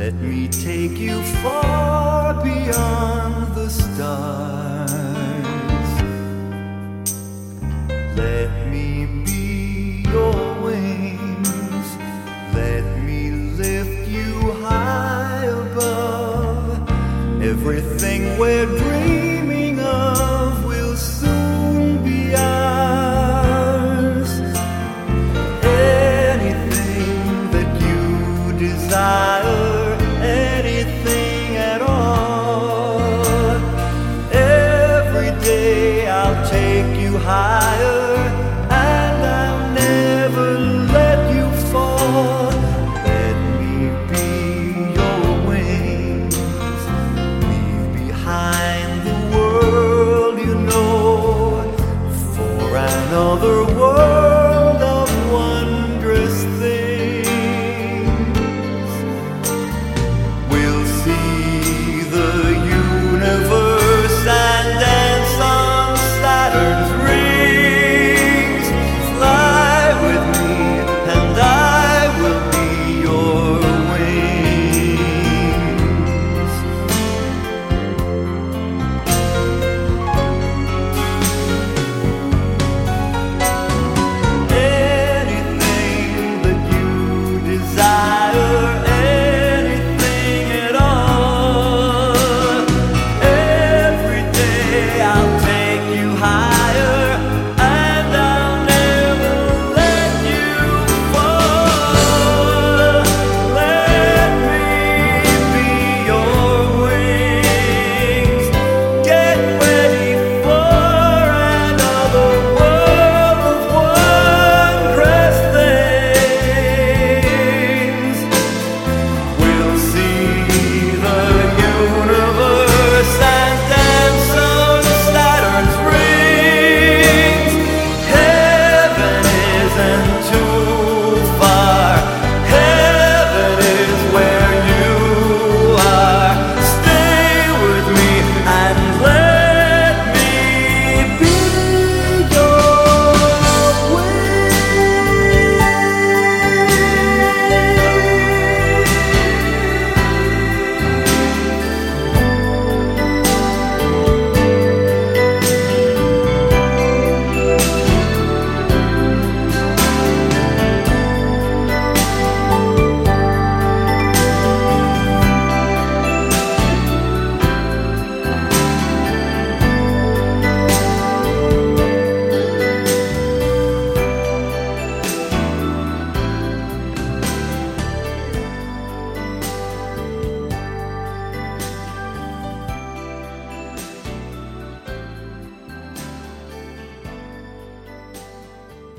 Let me take you far beyond the stars. Let me be your wings. Let me lift you high above everything we're dreaming out.